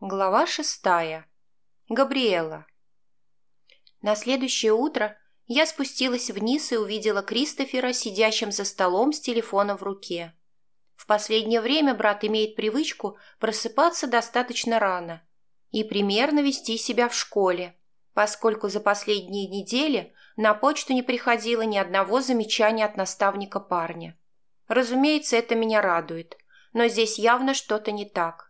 Глава шестая. Габриэла. На следующее утро я спустилась вниз и увидела Кристофера, сидящим за столом с телефоном в руке. В последнее время брат имеет привычку просыпаться достаточно рано и примерно вести себя в школе, поскольку за последние недели на почту не приходило ни одного замечания от наставника парня. Разумеется, это меня радует, но здесь явно что-то не так.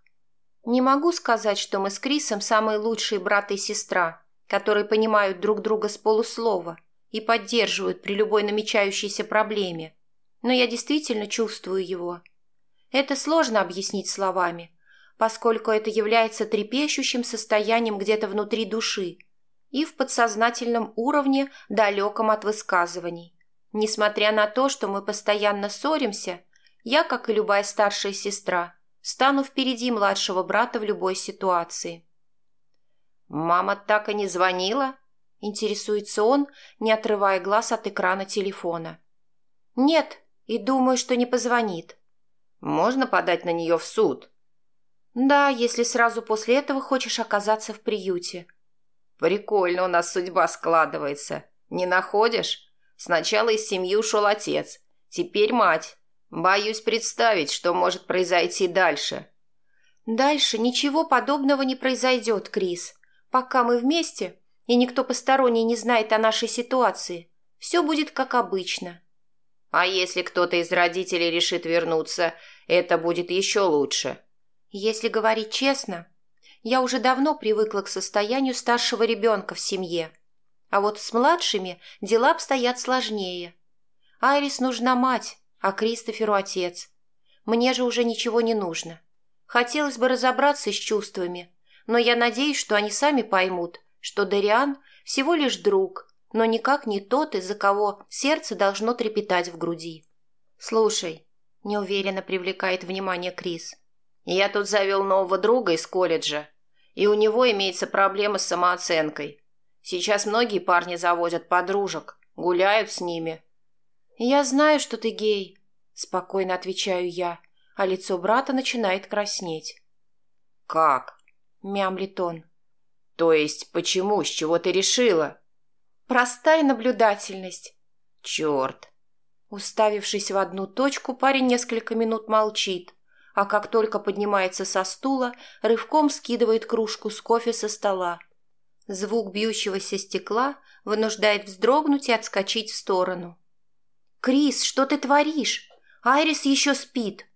Не могу сказать, что мы с Крисом самые лучшие брат и сестра, которые понимают друг друга с полуслова и поддерживают при любой намечающейся проблеме, но я действительно чувствую его. Это сложно объяснить словами, поскольку это является трепещущим состоянием где-то внутри души и в подсознательном уровне, далеком от высказываний. Несмотря на то, что мы постоянно ссоримся, я, как и любая старшая сестра, стану впереди младшего брата в любой ситуации. «Мама так и не звонила?» – интересуется он, не отрывая глаз от экрана телефона. «Нет, и думаю, что не позвонит». «Можно подать на нее в суд?» «Да, если сразу после этого хочешь оказаться в приюте». «Прикольно у нас судьба складывается. Не находишь? Сначала из семьи ушел отец, теперь мать. Боюсь представить, что может произойти дальше. Дальше ничего подобного не произойдет, Крис. Пока мы вместе, и никто посторонний не знает о нашей ситуации, все будет как обычно. А если кто-то из родителей решит вернуться, это будет еще лучше. Если говорить честно, я уже давно привыкла к состоянию старшего ребенка в семье. А вот с младшими дела обстоят сложнее. Айрис нужна мать, а Кристоферу отец. Мне же уже ничего не нужно. Хотелось бы разобраться с чувствами, но я надеюсь, что они сами поймут, что Дариан всего лишь друг, но никак не тот, из-за кого сердце должно трепетать в груди. «Слушай», – неуверенно привлекает внимание Крис, – «я тут завел нового друга из колледжа, и у него имеется проблема с самооценкой. Сейчас многие парни заводят подружек, гуляют с ними, «Я знаю, что ты гей», – спокойно отвечаю я, а лицо брата начинает краснеть. «Как?» – мямлит он. «То есть почему, с чего ты решила?» «Простая наблюдательность». «Черт!» Уставившись в одну точку, парень несколько минут молчит, а как только поднимается со стула, рывком скидывает кружку с кофе со стола. Звук бьющегося стекла вынуждает вздрогнуть и отскочить в сторону. «Крис, что ты творишь? Айрис еще спит».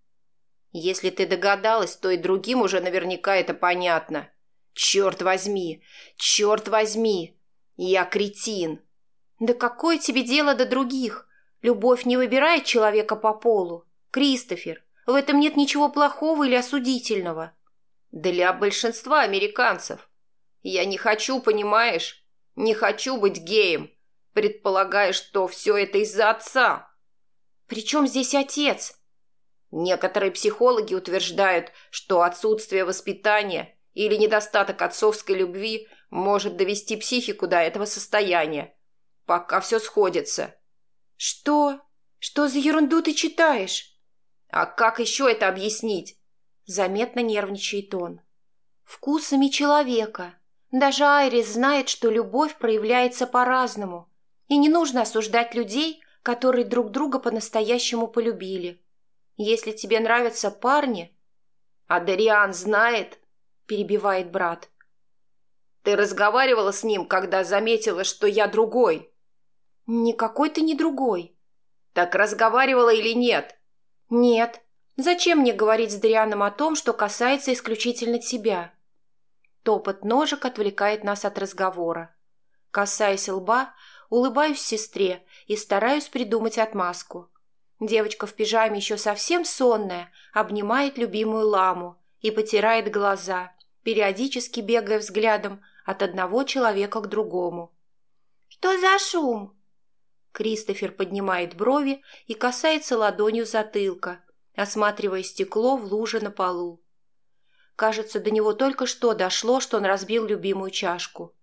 «Если ты догадалась, то и другим уже наверняка это понятно. Черт возьми! Черт возьми! Я кретин!» «Да какое тебе дело до других? Любовь не выбирает человека по полу. Кристофер, в этом нет ничего плохого или осудительного». «Для большинства американцев. Я не хочу, понимаешь? Не хочу быть геем предполагая, что все это из-за отца. Причем здесь отец? Некоторые психологи утверждают, что отсутствие воспитания или недостаток отцовской любви может довести психику до этого состояния, пока все сходится. Что? Что за ерунду ты читаешь? А как еще это объяснить? Заметно нервничает он. Вкусами человека. Даже Айрис знает, что любовь проявляется по-разному. И не нужно осуждать людей, которые друг друга по-настоящему полюбили. Если тебе нравятся парни... А Дариан знает, перебивает брат. Ты разговаривала с ним, когда заметила, что я другой? Никакой ты не другой. Так разговаривала или нет? Нет. Зачем мне говорить с Дарианом о том, что касается исключительно тебя? Топот ножек отвлекает нас от разговора. Касаясь лба, Улыбаюсь сестре и стараюсь придумать отмазку. Девочка в пижаме еще совсем сонная, обнимает любимую ламу и потирает глаза, периодически бегая взглядом от одного человека к другому. «Что за шум?» Кристофер поднимает брови и касается ладонью затылка, осматривая стекло в луже на полу. Кажется, до него только что дошло, что он разбил любимую чашку.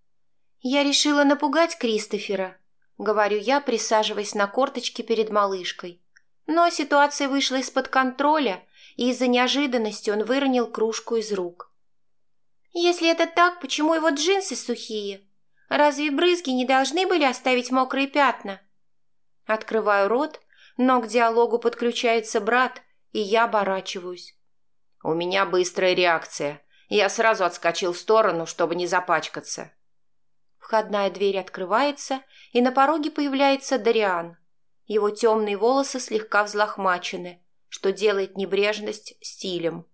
«Я решила напугать Кристофера», — говорю я, присаживаясь на корточки перед малышкой. Но ситуация вышла из-под контроля, и из-за неожиданности он выронил кружку из рук. Если это так, почему его джинсы сухие? Разве брызги не должны были оставить мокрые пятна? Открываю рот, но к диалогу подключается брат, и я оборачиваюсь. У меня быстрая реакция. Я сразу отскочил в сторону, чтобы не запачкаться. Входная дверь открывается, и на пороге появляется Дариан. Его темные волосы слегка взлохмачены, что делает небрежность стилем.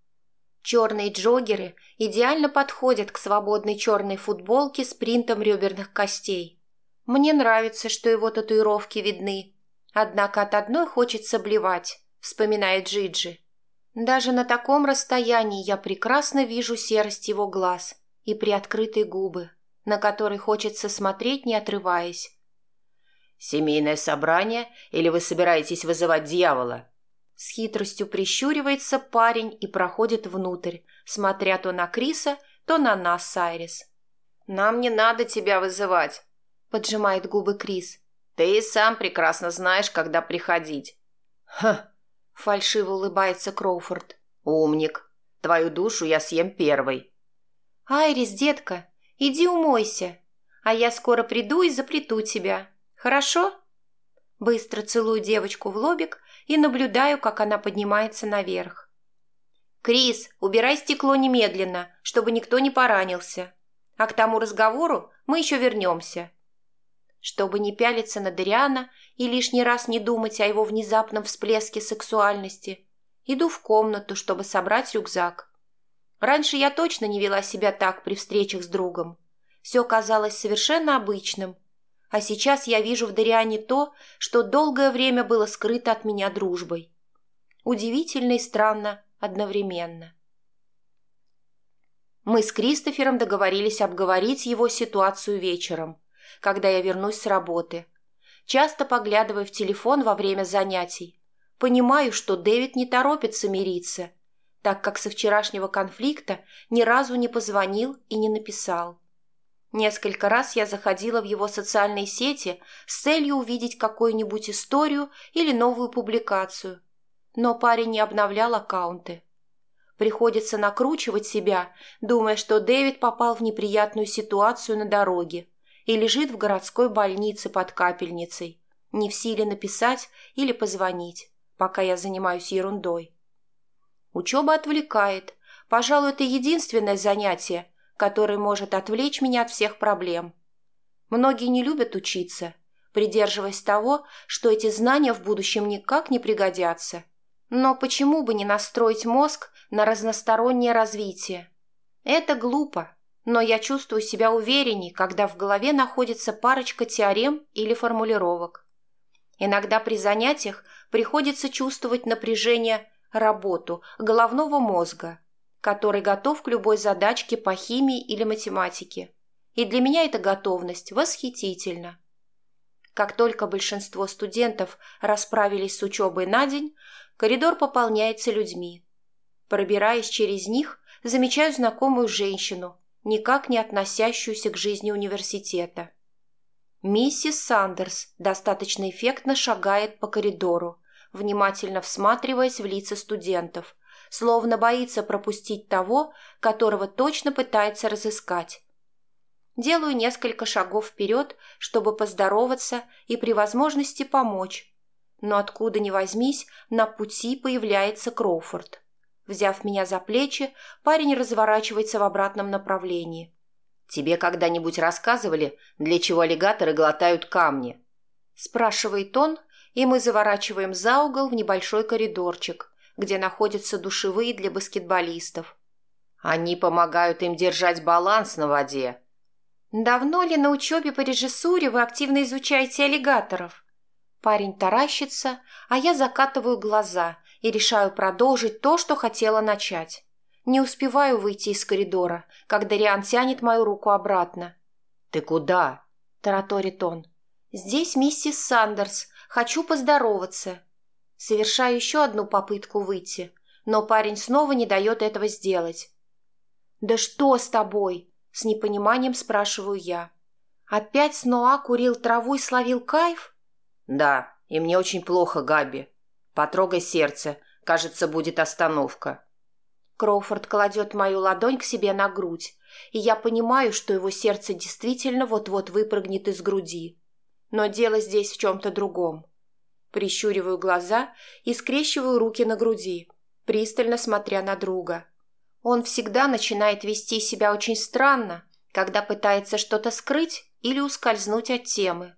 Черные джоггеры идеально подходят к свободной черной футболке с принтом реберных костей. Мне нравится, что его татуировки видны, однако от одной хочется блевать, вспоминает Джиджи. Даже на таком расстоянии я прекрасно вижу серость его глаз и приоткрытые губы, на которые хочется смотреть, не отрываясь. «Семейное собрание или вы собираетесь вызывать дьявола?» С хитростью прищуривается парень и проходит внутрь, смотря то на Криса, то на нас с Айрис. «Нам не надо тебя вызывать», — поджимает губы Крис. «Ты и сам прекрасно знаешь, когда приходить». «Ха!» — фальшиво улыбается Кроуфорд. «Умник. Твою душу я съем первой». «Айрис, детка, иди умойся, а я скоро приду и заплету тебя. Хорошо?» Быстро целую девочку в лобик и наблюдаю, как она поднимается наверх. «Крис, убирай стекло немедленно, чтобы никто не поранился. А к тому разговору мы еще вернемся». Чтобы не пялиться на Дариана и лишний раз не думать о его внезапном всплеске сексуальности, иду в комнату, чтобы собрать рюкзак. Раньше я точно не вела себя так при встречах с другом. Все казалось совершенно обычным – а сейчас я вижу в Дариане то, что долгое время было скрыто от меня дружбой. Удивительно и странно одновременно. Мы с Кристофером договорились обговорить его ситуацию вечером, когда я вернусь с работы. Часто поглядывая в телефон во время занятий, понимаю, что Дэвид не торопится мириться, так как со вчерашнего конфликта ни разу не позвонил и не написал. Несколько раз я заходила в его социальные сети с целью увидеть какую-нибудь историю или новую публикацию, но парень не обновлял аккаунты. Приходится накручивать себя, думая, что Дэвид попал в неприятную ситуацию на дороге и лежит в городской больнице под капельницей, не в силе написать или позвонить, пока я занимаюсь ерундой. Учеба отвлекает. Пожалуй, это единственное занятие, который может отвлечь меня от всех проблем. Многие не любят учиться, придерживаясь того, что эти знания в будущем никак не пригодятся. Но почему бы не настроить мозг на разностороннее развитие? Это глупо, но я чувствую себя уверенней, когда в голове находится парочка теорем или формулировок. Иногда при занятиях приходится чувствовать напряжение, работу головного мозга – который готов к любой задачке по химии или математике. И для меня эта готовность восхитительна. Как только большинство студентов расправились с учебой на день, коридор пополняется людьми. Пробираясь через них, замечаю знакомую женщину, никак не относящуюся к жизни университета. Миссис Сандерс достаточно эффектно шагает по коридору, внимательно всматриваясь в лица студентов, словно боится пропустить того, которого точно пытается разыскать. Делаю несколько шагов вперед, чтобы поздороваться и при возможности помочь. Но откуда ни возьмись, на пути появляется Кроуфорд. Взяв меня за плечи, парень разворачивается в обратном направлении. «Тебе когда-нибудь рассказывали, для чего аллигаторы глотают камни?» Спрашивает он, и мы заворачиваем за угол в небольшой коридорчик, где находятся душевые для баскетболистов. Они помогают им держать баланс на воде. Давно ли на учебе по режиссуре вы активно изучаете аллигаторов? Парень таращится, а я закатываю глаза и решаю продолжить то, что хотела начать. Не успеваю выйти из коридора, когда Риан тянет мою руку обратно. «Ты куда?» – тараторит он. «Здесь миссис Сандерс. Хочу поздороваться. Совершаю еще одну попытку выйти, но парень снова не дает этого сделать. «Да что с тобой?» – с непониманием спрашиваю я. «Опять Сноа курил траву и словил кайф?» «Да, и мне очень плохо, Габи. Потрогай сердце, кажется, будет остановка». Кроуфорд кладет мою ладонь к себе на грудь и я понимаю, что его сердце действительно вот-вот выпрыгнет из груди. Но дело здесь в чем-то другом. Прищуриваю глаза и скрещиваю руки на груди, пристально смотря на друга. Он всегда начинает вести себя очень странно, когда пытается что-то скрыть или ускользнуть от темы.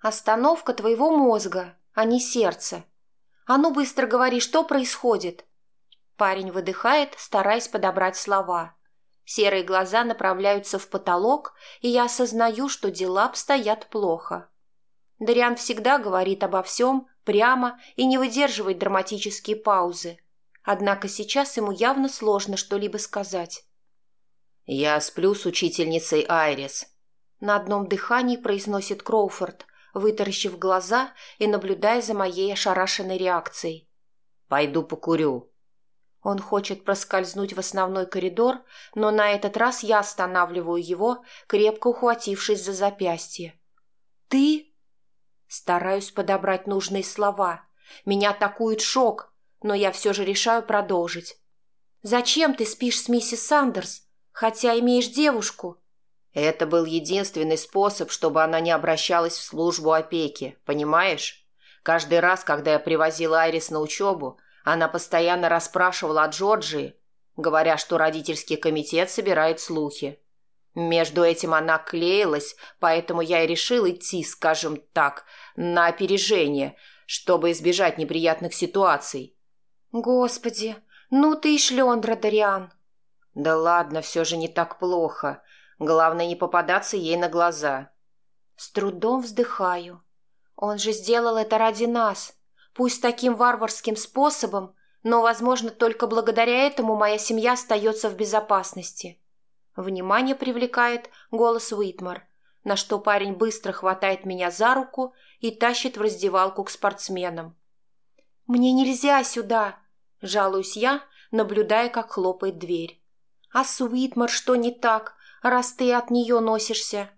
Остановка твоего мозга, а не сердца. А ну быстро говори, что происходит. Парень выдыхает, стараясь подобрать слова. Серые глаза направляются в потолок, и я осознаю, что дела обстоят плохо. Дариан всегда говорит обо всем прямо и не выдерживает драматические паузы. Однако сейчас ему явно сложно что-либо сказать. «Я сплю с учительницей Айрис», — на одном дыхании произносит Кроуфорд, вытаращив глаза и наблюдая за моей ошарашенной реакцией. «Пойду покурю». Он хочет проскользнуть в основной коридор, но на этот раз я останавливаю его, крепко ухватившись за запястье. «Ты?» Стараюсь подобрать нужные слова. Меня атакует шок, но я все же решаю продолжить. «Зачем ты спишь с миссис Сандерс, хотя имеешь девушку?» Это был единственный способ, чтобы она не обращалась в службу опеки, понимаешь? Каждый раз, когда я привозила Айрис на учебу, она постоянно расспрашивала о Джорджии, говоря, что родительский комитет собирает слухи. Между этим она клеилась, поэтому я и решил идти, скажем так, на опережение, чтобы избежать неприятных ситуаций. «Господи, ну ты и шлендра, Дариан!» «Да ладно, все же не так плохо. Главное, не попадаться ей на глаза. С трудом вздыхаю. Он же сделал это ради нас. Пусть таким варварским способом, но, возможно, только благодаря этому моя семья остается в безопасности. Внимание привлекает голос Уитмар, на что парень быстро хватает меня за руку и тащит в раздевалку к спортсменам. «Мне нельзя сюда!» – жалуюсь я, наблюдая, как хлопает дверь. «А с Уитмар что не так? раз ты от нее носишься?»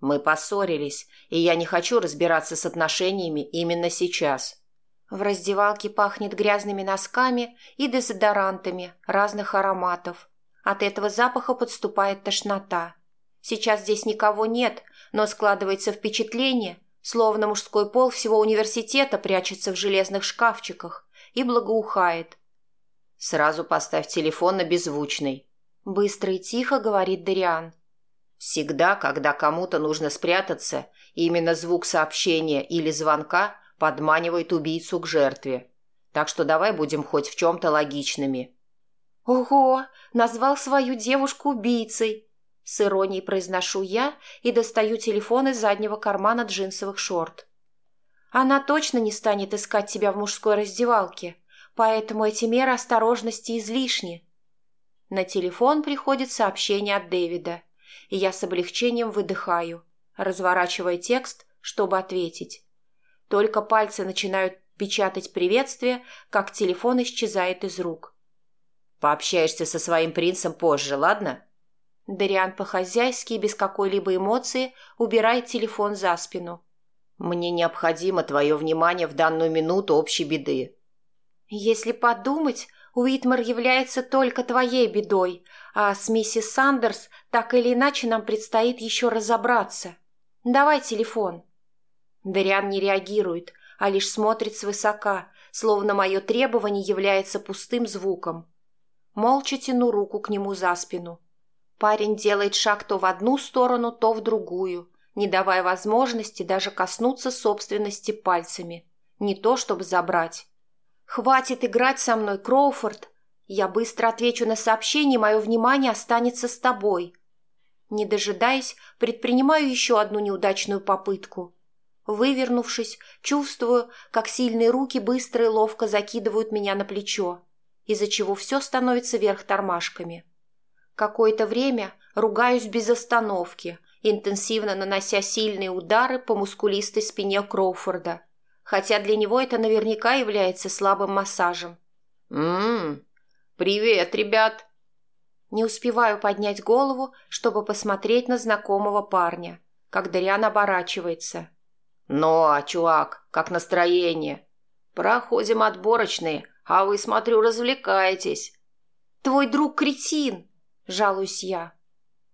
«Мы поссорились, и я не хочу разбираться с отношениями именно сейчас». В раздевалке пахнет грязными носками и дезодорантами разных ароматов. От этого запаха подступает тошнота. Сейчас здесь никого нет, но складывается впечатление, словно мужской пол всего университета прячется в железных шкафчиках и благоухает. «Сразу поставь телефон на беззвучный», Быстро и тихо говорит Дариан. Всегда, когда кому-то нужно спрятаться, именно звук сообщения или звонка подманивает убийцу к жертве. Так что давай будем хоть в чем-то логичными. «Ого! Назвал свою девушку убийцей!» С иронией произношу я и достаю телефон из заднего кармана джинсовых шорт. «Она точно не станет искать тебя в мужской раздевалке, поэтому эти меры осторожности излишни. На телефон приходит сообщение от Дэвида, и я с облегчением выдыхаю, разворачивая текст, чтобы ответить. Только пальцы начинают печатать приветствие, как телефон исчезает из рук. «Пообщаешься со своим принцем позже, ладно?» Дариан по-хозяйски без какой-либо эмоции убирает телефон за спину. «Мне необходимо твое внимание в данную минуту общей беды». «Если подумать, Уитмар является только твоей бедой, а с миссис Сандерс так или иначе нам предстоит еще разобраться. Давай телефон». Дариан не реагирует, а лишь смотрит свысока, словно мое требование является пустым звуком. Молча тяну руку к нему за спину. Парень делает шаг то в одну сторону, то в другую, не давая возможности даже коснуться собственности пальцами, не то чтобы забрать. «Хватит играть со мной, Кроуфорд. Я быстро отвечу на сообщение, мое внимание останется с тобой». Не дожидаясь, предпринимаю еще одну неудачную попытку. Вывернувшись, чувствую, как сильные руки быстро и ловко закидывают меня на плечо, из-за чего все становится вверх тормашками. Какое-то время ругаюсь без остановки, интенсивно нанося сильные удары по мускулистой спине Кроуфорда – хотя для него это наверняка является слабым массажем. «Ммм, привет, ребят!» Не успеваю поднять голову, чтобы посмотреть на знакомого парня, как Дариан оборачивается. «Ну, а, чувак, как настроение? Проходим отборочные, а вы, смотрю, развлекаетесь». «Твой друг кретин!» – жалуюсь я.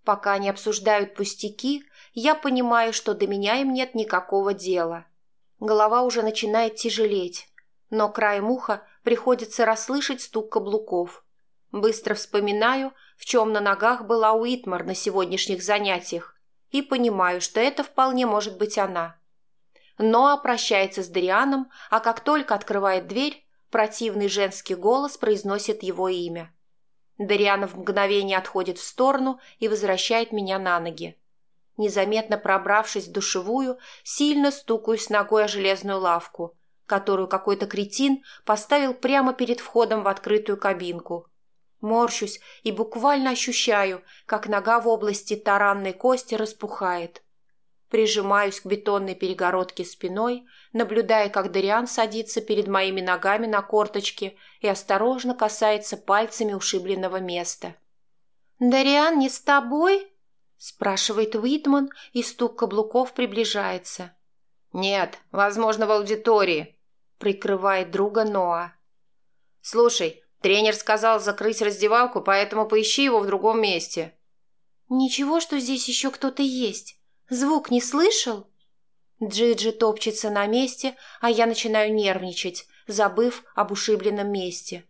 Пока они обсуждают пустяки, я понимаю, что до меня им нет никакого дела. Голова уже начинает тяжелеть, но краем уха приходится расслышать стук каблуков. Быстро вспоминаю, в чем на ногах была Уитмар на сегодняшних занятиях, и понимаю, что это вполне может быть она. Ноа прощается с Дрианом, а как только открывает дверь, противный женский голос произносит его имя. Дариана в мгновение отходит в сторону и возвращает меня на ноги. Незаметно пробравшись в душевую, сильно стукаюсь ногой о железную лавку, которую какой-то кретин поставил прямо перед входом в открытую кабинку. Морщусь и буквально ощущаю, как нога в области таранной кости распухает. Прижимаюсь к бетонной перегородке спиной, наблюдая, как Дариан садится перед моими ногами на корточки и осторожно касается пальцами ушибленного места. «Дариан не с тобой?» – спрашивает Уитман, и стук каблуков приближается. «Нет, возможно, в аудитории», – прикрывает друга Ноа. «Слушай, тренер сказал закрыть раздевалку, поэтому поищи его в другом месте». «Ничего, что здесь еще кто-то есть. Звук не слышал?» Джиджи топчется на месте, а я начинаю нервничать, забыв об ушибленном месте.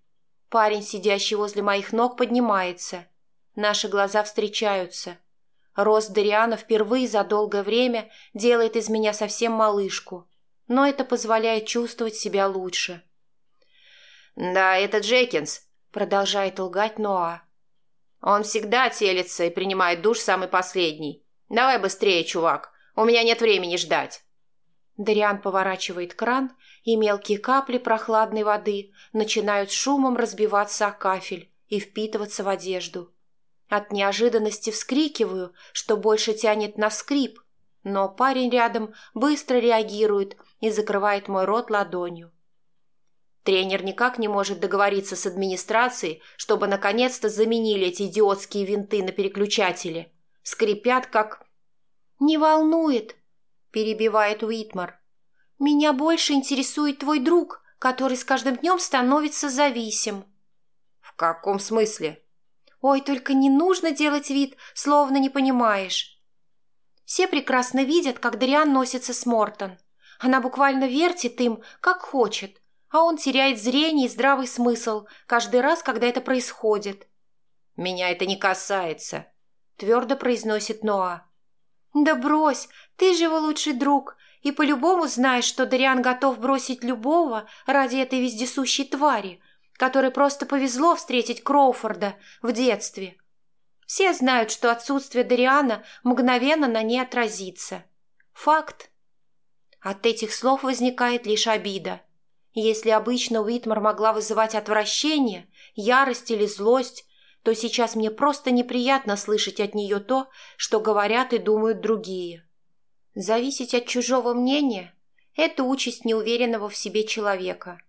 Парень, сидящий возле моих ног, поднимается. Наши глаза встречаются. Рост Дариана впервые за долгое время делает из меня совсем малышку, но это позволяет чувствовать себя лучше. «Да, это Джекинс», — продолжает лгать Ноа. «Он всегда телится и принимает душ самый последний. «Давай быстрее, чувак. У меня нет времени ждать». Дариан поворачивает кран, и мелкие капли прохладной воды начинают шумом разбиваться о кафель и впитываться в одежду. От неожиданности вскрикиваю, что больше тянет на скрип, но парень рядом быстро реагирует и закрывает мой рот ладонью. Тренер никак не может договориться с администрацией, чтобы наконец-то заменили эти идиотские винты на переключателе скрипят, как... «Не волнует», — перебивает Уитмар. «Меня больше интересует твой друг, который с каждым днем становится зависим». «В каком смысле?» «Ой, только не нужно делать вид, словно не понимаешь». Все прекрасно видят, как Дариан носится с Мортон. Она буквально вертит им, как хочет, а он теряет зрение и здравый смысл каждый раз, когда это происходит. «Меня это не касается», – твердо произносит Ноа. «Да брось, ты же его лучший друг, и по-любому знаешь, что Дариан готов бросить любого ради этой вездесущей твари, которой просто повезло встретить Кроуфорда в детстве. Все знают, что отсутствие Дариана мгновенно на ней отразится. Факт. От этих слов возникает лишь обида. Если обычно Уитмар могла вызывать отвращение, ярость или злость, то сейчас мне просто неприятно слышать от нее то, что говорят и думают другие. Зависеть от чужого мнения – это участь неуверенного в себе человека.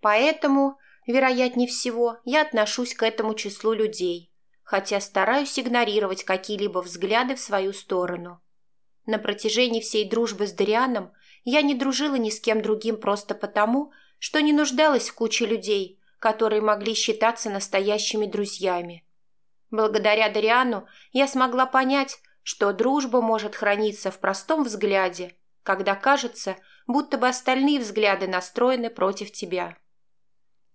Поэтому, вероятнее всего, я отношусь к этому числу людей, хотя стараюсь игнорировать какие-либо взгляды в свою сторону. На протяжении всей дружбы с Дарианом я не дружила ни с кем другим просто потому, что не нуждалась в куче людей – которые могли считаться настоящими друзьями. Благодаря Дариану я смогла понять, что дружба может храниться в простом взгляде, когда кажется, будто бы остальные взгляды настроены против тебя.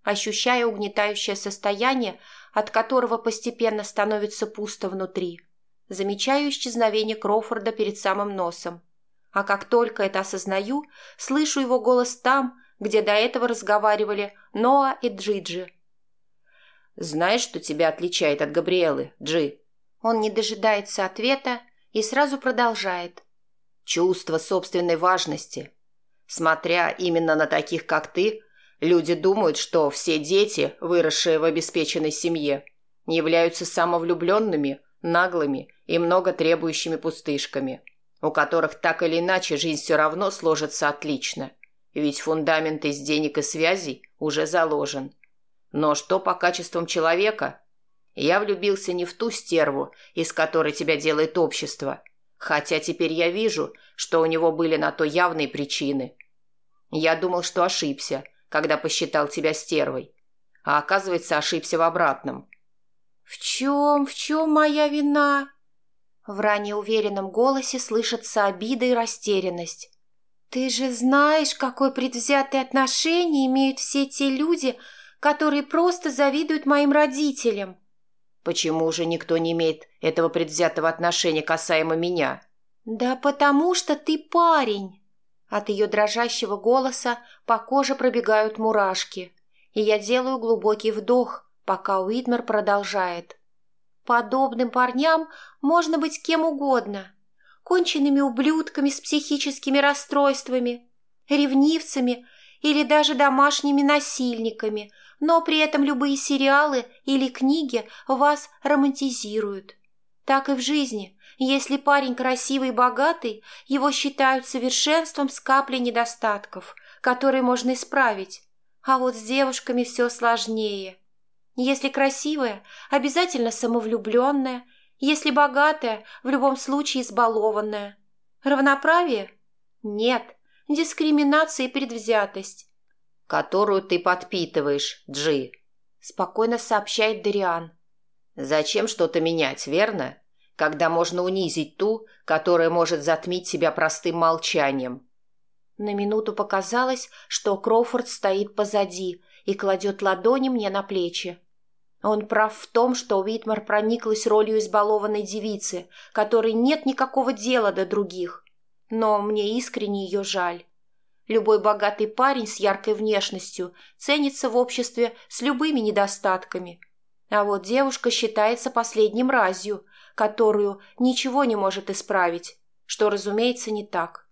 Ощущая угнетающее состояние, от которого постепенно становится пусто внутри, замечаю исчезновение Кроуфорда перед самым носом. А как только это осознаю, слышу его голос там, где до этого разговаривали Ноа и Джиджи. «Знаешь, что тебя отличает от Габриэлы, Джи?» Он не дожидается ответа и сразу продолжает. «Чувство собственной важности. Смотря именно на таких, как ты, люди думают, что все дети, выросшие в обеспеченной семье, являются самовлюбленными, наглыми и много требующими пустышками, у которых так или иначе жизнь все равно сложится отлично. Ведь фундамент из денег и связей уже заложен. Но что по качествам человека? Я влюбился не в ту стерву, из которой тебя делает общество. Хотя теперь я вижу, что у него были на то явные причины. Я думал, что ошибся, когда посчитал тебя стервой. А оказывается, ошибся в обратном. «В чем, в чем моя вина?» В ранее уверенном голосе слышатся обида и растерянность. «Ты же знаешь, какое предвзятое отношение имеют все те люди, которые просто завидуют моим родителям». «Почему же никто не имеет этого предвзятого отношения касаемо меня?» «Да потому что ты парень». От ее дрожащего голоса по коже пробегают мурашки, и я делаю глубокий вдох, пока Уитмер продолжает. Подобным парням можно быть кем угодно. Конченными ублюдками с психическими расстройствами, ревнивцами или даже домашними насильниками, но при этом любые сериалы или книги вас романтизируют. Так и в жизни. Если парень красивый и богатый, его считают совершенством с каплей недостатков, которые можно исправить. А вот с девушками все сложнее. Если красивая, обязательно самовлюбленная, если богатая, в любом случае избалованная. Равноправие? Нет, дискриминация и предвзятость. Которую ты подпитываешь, Джи, спокойно сообщает Дариан. Зачем что-то менять, верно? Когда можно унизить ту, которая может затмить себя простым молчанием. На минуту показалось, что Кроуфорд стоит позади и кладет ладони мне на плечи. Он прав в том, что Уитмар прониклась ролью избалованной девицы, которой нет никакого дела до других. Но мне искренне ее жаль. Любой богатый парень с яркой внешностью ценится в обществе с любыми недостатками. А вот девушка считается последним разью, которую ничего не может исправить, что, разумеется, не так.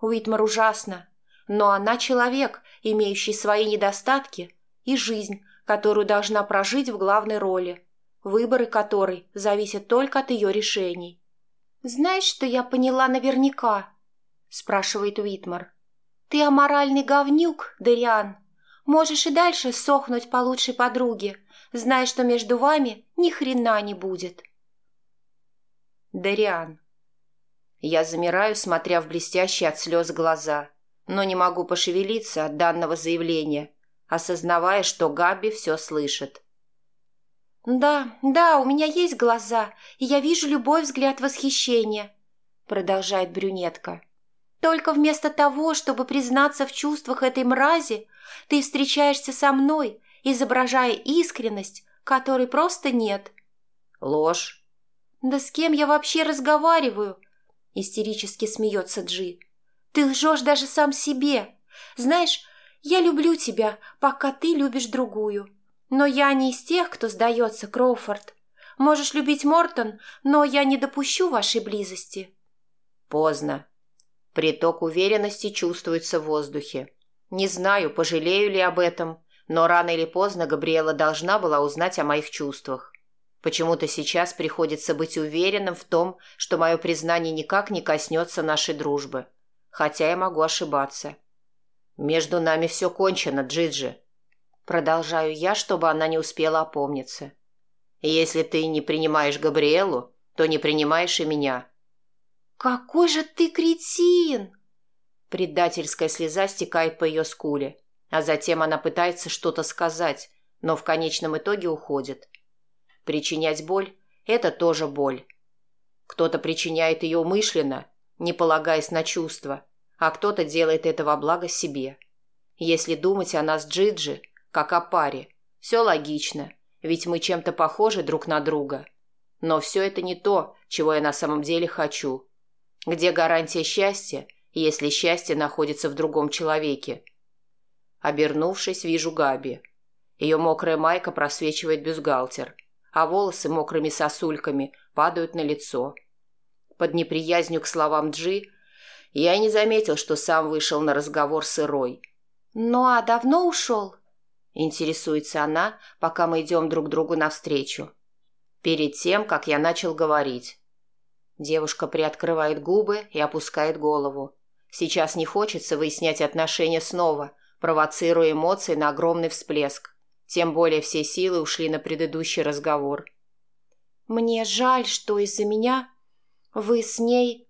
Уитмар ужасно, но она человек, имеющий свои недостатки и жизнь, которую должна прожить в главной роли, выборы которой зависят только от ее решений. «Знаешь, что я поняла наверняка?» – спрашивает Уитмар. «Ты аморальный говнюк, Дариан. Можешь и дальше сохнуть по лучшей подруге, зная, что между вами ни хрена не будет». Дариан. Я замираю, смотря в блестящие от слез глаза, но не могу пошевелиться от данного заявления, осознавая, что Габи все слышит. «Да, да, у меня есть глаза, и я вижу любой взгляд восхищения», — продолжает брюнетка. «Только вместо того, чтобы признаться в чувствах этой мрази, ты встречаешься со мной, изображая искренность, которой просто нет». «Ложь». «Да с кем я вообще разговариваю?» — истерически смеется Джи. «Ты лжешь даже сам себе. Знаешь, я люблю тебя, пока ты любишь другую. Но я не из тех, кто сдается, Кроуфорд. Можешь любить Мортон, но я не допущу вашей близости». Поздно. Приток уверенности чувствуется в воздухе. Не знаю, пожалею ли об этом, но рано или поздно Габриэла должна была узнать о моих чувствах. Почему-то сейчас приходится быть уверенным в том, что мое признание никак не коснется нашей дружбы. Хотя я могу ошибаться. «Между нами все кончено, Джиджи». Продолжаю я, чтобы она не успела опомниться. «Если ты не принимаешь Габриэлу, то не принимаешь и меня». «Какой же ты кретин!» Предательская слеза стекает по ее скуле, а затем она пытается что-то сказать, но в конечном итоге уходит. Причинять боль – это тоже боль. Кто-то причиняет ее умышленно, не полагаясь на чувства – а кто-то делает это во благо себе. Если думать о нас Джиджи, как о паре, все логично, ведь мы чем-то похожи друг на друга. Но все это не то, чего я на самом деле хочу. Где гарантия счастья, если счастье находится в другом человеке? Обернувшись, вижу Габи. Ее мокрая майка просвечивает бюстгальтер, а волосы мокрыми сосульками падают на лицо. Под неприязнью к словам Джи я не заметил, что сам вышел на разговор с Ирой. «Ну а давно ушел?» Интересуется она, пока мы идем друг другу навстречу. Перед тем, как я начал говорить. Девушка приоткрывает губы и опускает голову. Сейчас не хочется выяснять отношения снова, провоцируя эмоции на огромный всплеск. Тем более все силы ушли на предыдущий разговор. «Мне жаль, что из-за меня вы с ней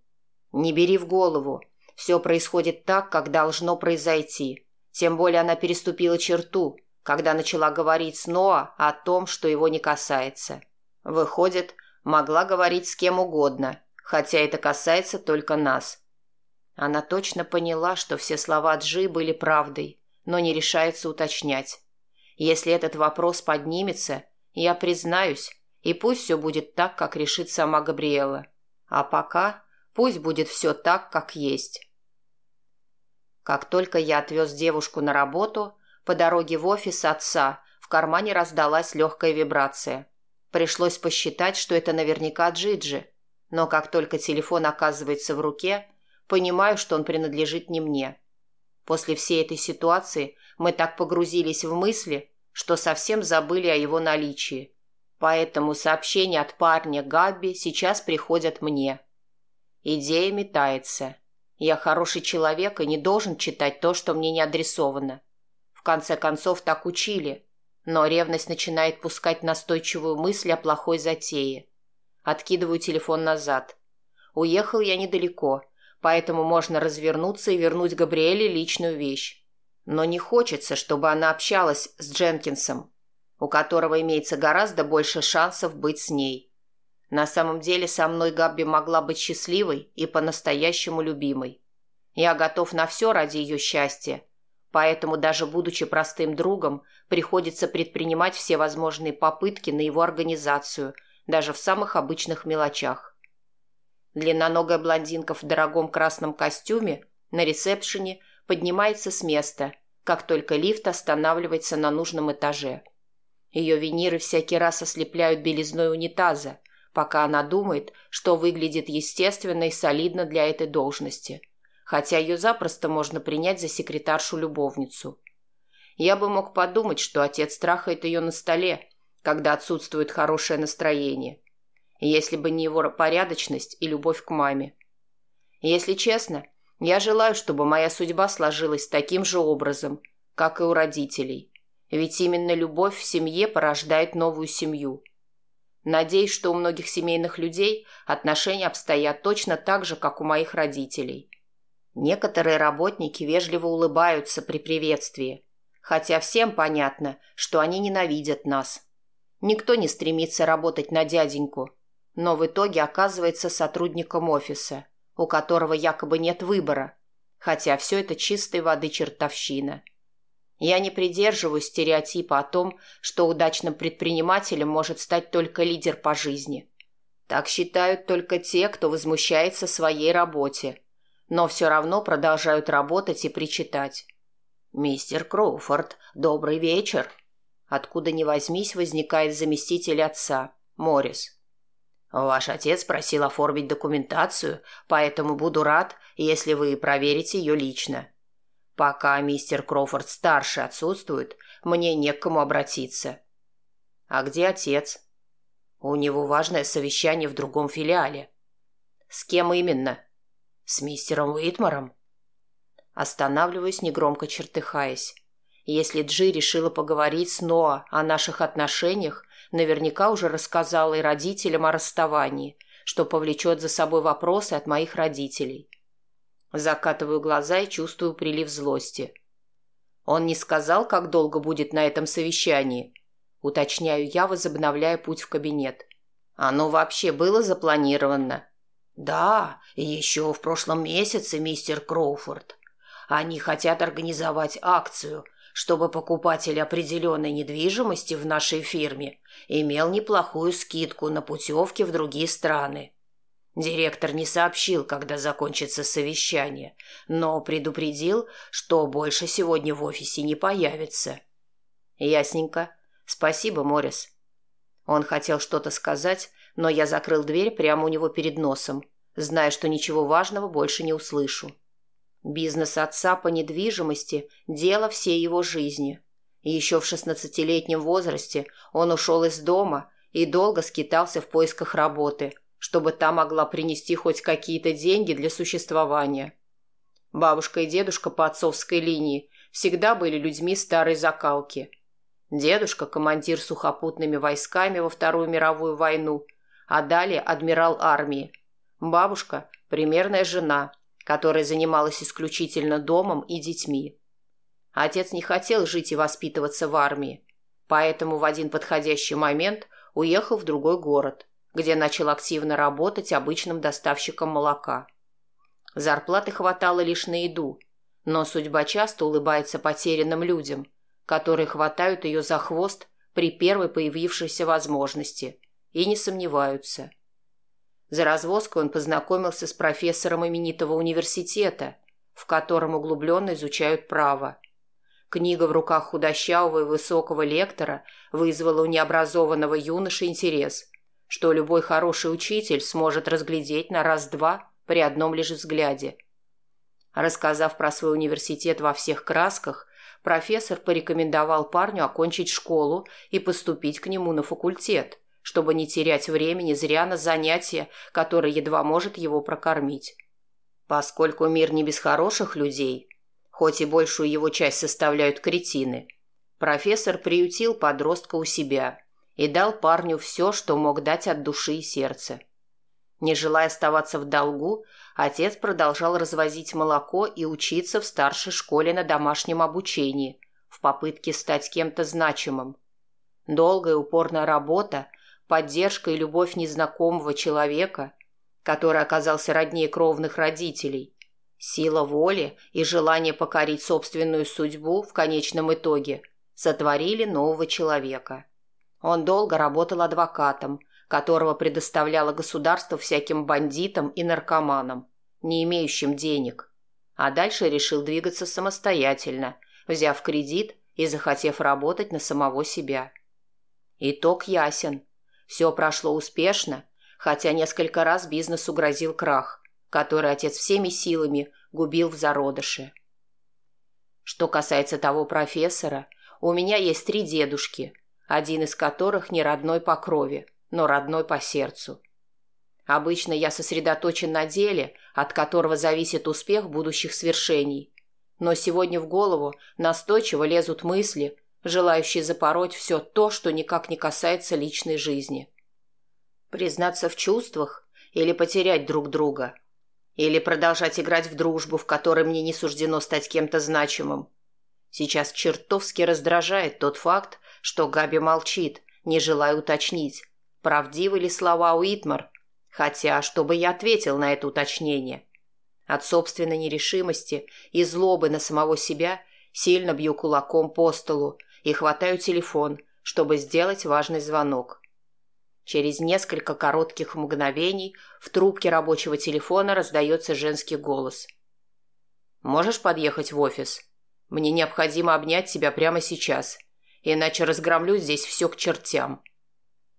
не бери в голову. Все происходит так, как должно произойти. Тем более она переступила черту, когда начала говорить с Ноа о том, что его не касается. Выходит, Могла говорить с кем угодно, хотя это касается только нас. Она точно поняла, что все слова Джи были правдой, но не решается уточнять. Если этот вопрос поднимется, я признаюсь, и пусть все будет так, как решит сама Габриэла. А пока пусть будет все так, как есть. Как только я отвез девушку на работу, по дороге в офис отца в кармане раздалась легкая вибрация. Пришлось посчитать, что это наверняка Джиджи, но как только телефон оказывается в руке, понимаю, что он принадлежит не мне. После всей этой ситуации мы так погрузились в мысли, что совсем забыли о его наличии. Поэтому сообщения от парня Габи сейчас приходят мне. Идея метается. Я хороший человек и не должен читать то, что мне не адресовано. В конце концов, так учили. Но ревность начинает пускать настойчивую мысль о плохой затее. Откидываю телефон назад. Уехал я недалеко, поэтому можно развернуться и вернуть Габриэле личную вещь. Но не хочется, чтобы она общалась с Дженкинсом, у которого имеется гораздо больше шансов быть с ней. На самом деле со мной Габби могла быть счастливой и по-настоящему любимой. Я готов на все ради ее счастья, поэтому даже будучи простым другом, приходится предпринимать все возможные попытки на его организацию, даже в самых обычных мелочах. Длинноногая блондинка в дорогом красном костюме на ресепшене – поднимается с места, как только лифт останавливается на нужном этаже. Ее виниры всякий раз ослепляют белизной унитаза, пока она думает, что выглядит естественно и солидно для этой должности, хотя ее запросто можно принять за секретаршу-любовницу. Я бы мог подумать, что отец трахает ее на столе, когда отсутствует хорошее настроение, если бы не его порядочность и любовь к маме. Если честно, я желаю, чтобы моя судьба сложилась таким же образом, как и у родителей. Ведь именно любовь в семье порождает новую семью. Надеюсь, что у многих семейных людей отношения обстоят точно так же, как у моих родителей. Некоторые работники вежливо улыбаются при приветствии, хотя всем понятно, что они ненавидят нас. Никто не стремится работать на дяденьку, но в итоге оказывается сотрудником офиса – у которого якобы нет выбора, хотя все это чистой воды чертовщина. Я не придерживаюсь стереотипа о том, что удачным предпринимателем может стать только лидер по жизни. Так считают только те, кто возмущается своей работе, но все равно продолжают работать и причитать. «Мистер Кроуфорд, добрый вечер!» Откуда ни возьмись, возникает заместитель отца, Моррис. Ваш отец просил оформить документацию, поэтому буду рад, если вы проверите ее лично. Пока мистер Кроуфорд старший отсутствует, мне не к кому обратиться. А где отец? У него важное совещание в другом филиале. С кем именно? С мистером Уитмаром? Останавливаюсь, негромко чертыхаясь. Если Джи решила поговорить с Ноа о наших отношениях, наверняка уже рассказала и родителям о расставании, что повлечет за собой вопросы от моих родителей. Закатываю глаза и чувствую прилив злости. Он не сказал, как долго будет на этом совещании. Уточняю я, возобновляя путь в кабинет. Оно вообще было запланировано? Да, еще в прошлом месяце, мистер Кроуфорд. Они хотят организовать акцию – чтобы покупатель определенной недвижимости в нашей фирме имел неплохую скидку на путевки в другие страны. Директор не сообщил, когда закончится совещание, но предупредил, что больше сегодня в офисе не появится. Ясненько. Спасибо, Морис. Он хотел что-то сказать, но я закрыл дверь прямо у него перед носом, зная, что ничего важного больше не услышу. Бизнес отца по недвижимости – дело всей его жизни. еще в шестнадцатилетнем возрасте он ушел из дома и долго скитался в поисках работы, чтобы та могла принести хоть какие-то деньги для существования. Бабушка и дедушка по отцовской линии всегда были людьми старой закалки. Дедушка – командир сухопутными войсками во Вторую мировую войну, а далее адмирал армии. Бабушка – примерная жена – которая занималась исключительно домом и детьми. Отец не хотел жить и воспитываться в армии, поэтому в один подходящий момент уехал в другой город, где начал активно работать обычным доставщиком молока. Зарплаты хватало лишь на еду, но судьба часто улыбается потерянным людям, которые хватают ее за хвост при первой появившейся возможности и не сомневаются. За развозкой он познакомился с профессором именитого университета, в котором углубленно изучают право. Книга в руках худощавого и высокого лектора вызвала у необразованного юноши интерес, что любой хороший учитель сможет разглядеть на раз-два при одном лишь взгляде. Рассказав про свой университет во всех красках, профессор порекомендовал парню окончить школу и поступить к нему на факультет, чтобы не терять времени зря на занятия, которое едва может его прокормить. Поскольку мир не без хороших людей, хоть и большую его часть составляют кретины, профессор приютил подростка у себя и дал парню все, что мог дать от души и сердца. Не желая оставаться в долгу, отец продолжал развозить молоко и учиться в старшей школе на домашнем обучении в попытке стать кем-то значимым. Долгая упорная работа, поддержка и любовь незнакомого человека, который оказался роднее кровных родителей, сила воли и желание покорить собственную судьбу в конечном итоге сотворили нового человека. Он долго работал адвокатом – которого предоставляло государство всяким бандитам и наркоманам, не имеющим денег. А дальше решил двигаться самостоятельно, взяв кредит и захотев работать на самого себя. Итог ясен. Все прошло успешно, хотя несколько раз бизнесу грозил крах, который отец всеми силами губил в зародыше. Что касается того профессора, у меня есть три дедушки, один из которых не родной по крови – но родной по сердцу. Обычно я сосредоточен на деле, от которого зависит успех будущих свершений. Но сегодня в голову настойчиво лезут мысли, желающие запороть все то, что никак не касается личной жизни. Признаться в чувствах или потерять друг друга. Или продолжать играть в дружбу, в которой мне не суждено стать кем-то значимым. Сейчас чертовски раздражает тот факт, что Габи молчит, не желая уточнить, правдивы ли слова Уитмар, хотя, чтобы я ответил на это уточнение. От собственной нерешимости и злобы на самого себя сильно бью кулаком по столу и хватаю телефон, чтобы сделать важный звонок. Через несколько коротких мгновений в трубке рабочего телефона раздается женский голос. «Можешь подъехать в офис? Мне необходимо обнять тебя прямо сейчас, иначе разгромлю здесь все к чертям».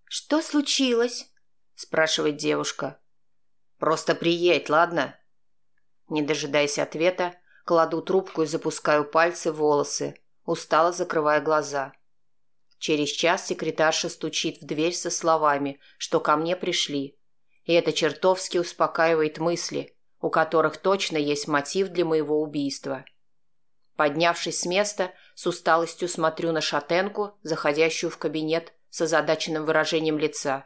«Что случилось?» – спрашивает девушка. «Просто приедь, ладно?» Не дожидаясь ответа, кладу трубку и запускаю пальцы в волосы, устало закрывая глаза. Через час секретарша стучит в дверь со словами, что ко мне пришли. И это чертовски успокаивает мысли, у которых точно есть мотив для моего убийства. Поднявшись с места, с усталостью смотрю на шатенку, заходящую в кабинет, с озадаченным выражением лица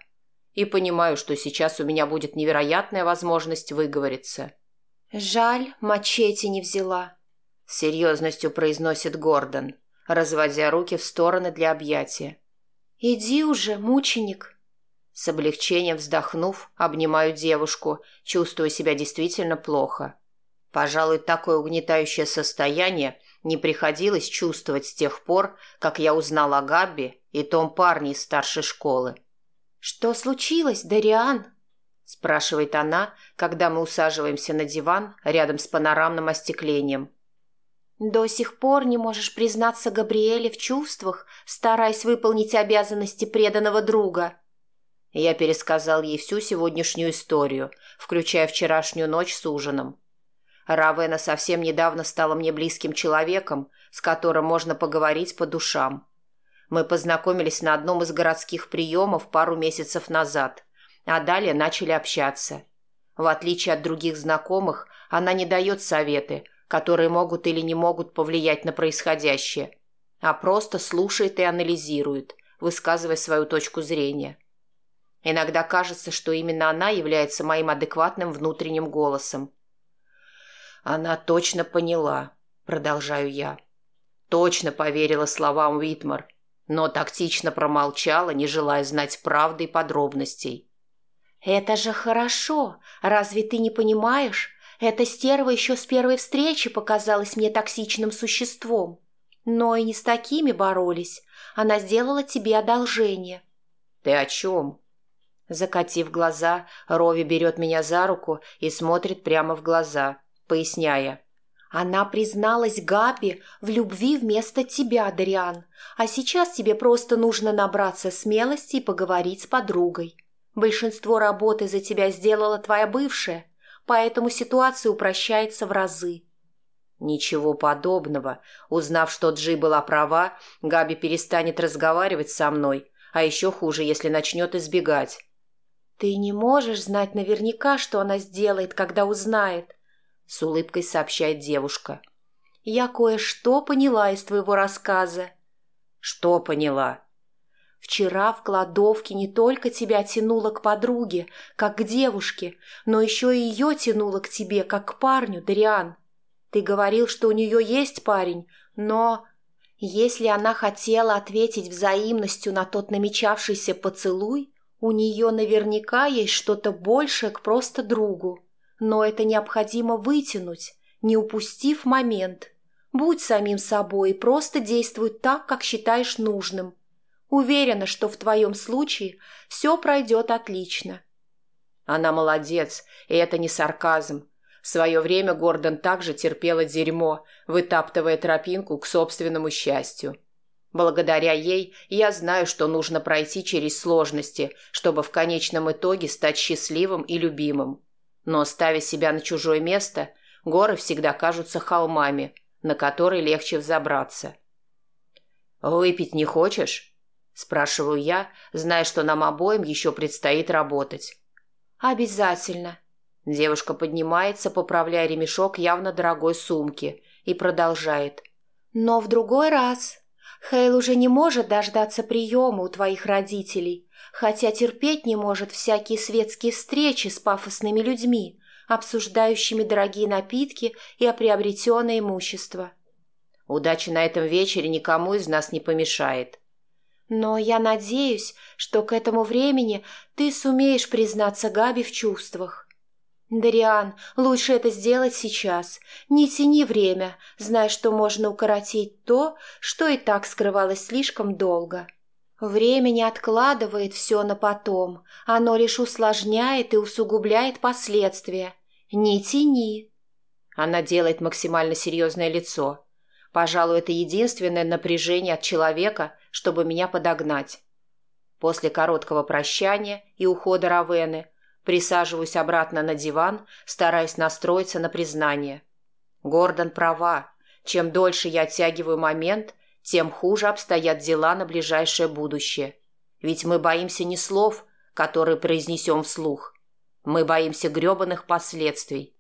и понимаю, что сейчас у меня будет невероятная возможность выговориться. «Жаль, мачете не взяла», — с серьезностью произносит Гордон, разводя руки в стороны для объятия. «Иди уже, мученик». С облегчением вздохнув, обнимаю девушку, чувствуя себя действительно плохо. Пожалуй, такое угнетающее состояние не приходилось чувствовать с тех пор, как я узнал о Габби и том парне из старшей школы. «Что случилось, Дариан?» – спрашивает она, когда мы усаживаемся на диван рядом с панорамным остеклением. «До сих пор не можешь признаться Габриэле в чувствах, стараясь выполнить обязанности преданного друга». Я пересказал ей всю сегодняшнюю историю, включая вчерашнюю ночь с ужином. Равена совсем недавно стала мне близким человеком, с которым можно поговорить по душам. Мы познакомились на одном из городских приемов пару месяцев назад, а далее начали общаться. В отличие от других знакомых, она не дает советы, которые могут или не могут повлиять на происходящее, а просто слушает и анализирует, высказывая свою точку зрения. Иногда кажется, что именно она является моим адекватным внутренним голосом, она точно поняла, продолжаю я. Точно поверила словам Уитмар, но тактично промолчала, не желая знать правды и подробностей. «Это же хорошо! Разве ты не понимаешь? Эта стерва еще с первой встречи показалась мне токсичным существом. Но и не с такими боролись. Она сделала тебе одолжение». «Ты о чем?» Закатив глаза, Рови берет меня за руку и смотрит прямо в глаза, поясняя. Она призналась Габи в любви вместо тебя, Дариан, а сейчас тебе просто нужно набраться смелости и поговорить с подругой. Большинство работы за тебя сделала твоя бывшая, поэтому ситуация упрощается в разы. Ничего подобного. Узнав, что Джи была права, Габи перестанет разговаривать со мной, а еще хуже, если начнет избегать. Ты не можешь знать наверняка, что она сделает, когда узнает с улыбкой сообщает девушка. «Я кое-что поняла из твоего рассказа». «Что поняла?» «Вчера в кладовке не только тебя тянуло к подруге, как к девушке, но еще и ее тянуло к тебе, как к парню, Дариан. Ты говорил, что у нее есть парень, но...» Если она хотела ответить взаимностью на тот намечавшийся поцелуй, у нее наверняка есть что-то большее к просто другу. Но это необходимо вытянуть, не упустив момент. Будь самим собой и просто действуй так, как считаешь нужным. Уверена, что в твоем случае все пройдет отлично. Она молодец, и это не сарказм. В свое время Гордон также терпела дерьмо, вытаптывая тропинку к собственному счастью. Благодаря ей я знаю, что нужно пройти через сложности, чтобы в конечном итоге стать счастливым и любимым. Но, ставя себя на чужое место, горы всегда кажутся холмами, на которые легче взобраться. «Выпить не хочешь?» – спрашиваю я, зная, что нам обоим еще предстоит работать. «Обязательно». Девушка поднимается, поправляя ремешок явно дорогой сумки, и продолжает. «Но в другой раз. Хейл уже не может дождаться приема у твоих родителей, хотя терпеть не может всякие светские встречи с пафосными людьми, обсуждающими дорогие напитки и приобретенное имущество. Удача на этом вечере никому из нас не помешает. Но я надеюсь, что к этому времени ты сумеешь признаться Габи в чувствах. Дариан, лучше это сделать сейчас. Не тяни время, зная, что можно укоротить то, что и так скрывалось слишком долго. Время не откладывает все на потом, оно лишь усложняет и усугубляет последствия. Не тяни. Она делает максимально серьезное лицо. Пожалуй, это единственное напряжение от человека, чтобы меня подогнать. После короткого прощания и ухода Равены присаживаюсь обратно на диван, стараясь настроиться на признание. Гордон права. Чем дольше я оттягиваю момент, тем хуже обстоят дела на ближайшее будущее. Ведь мы боимся не слов, которые произнесем вслух. Мы боимся гребаных последствий.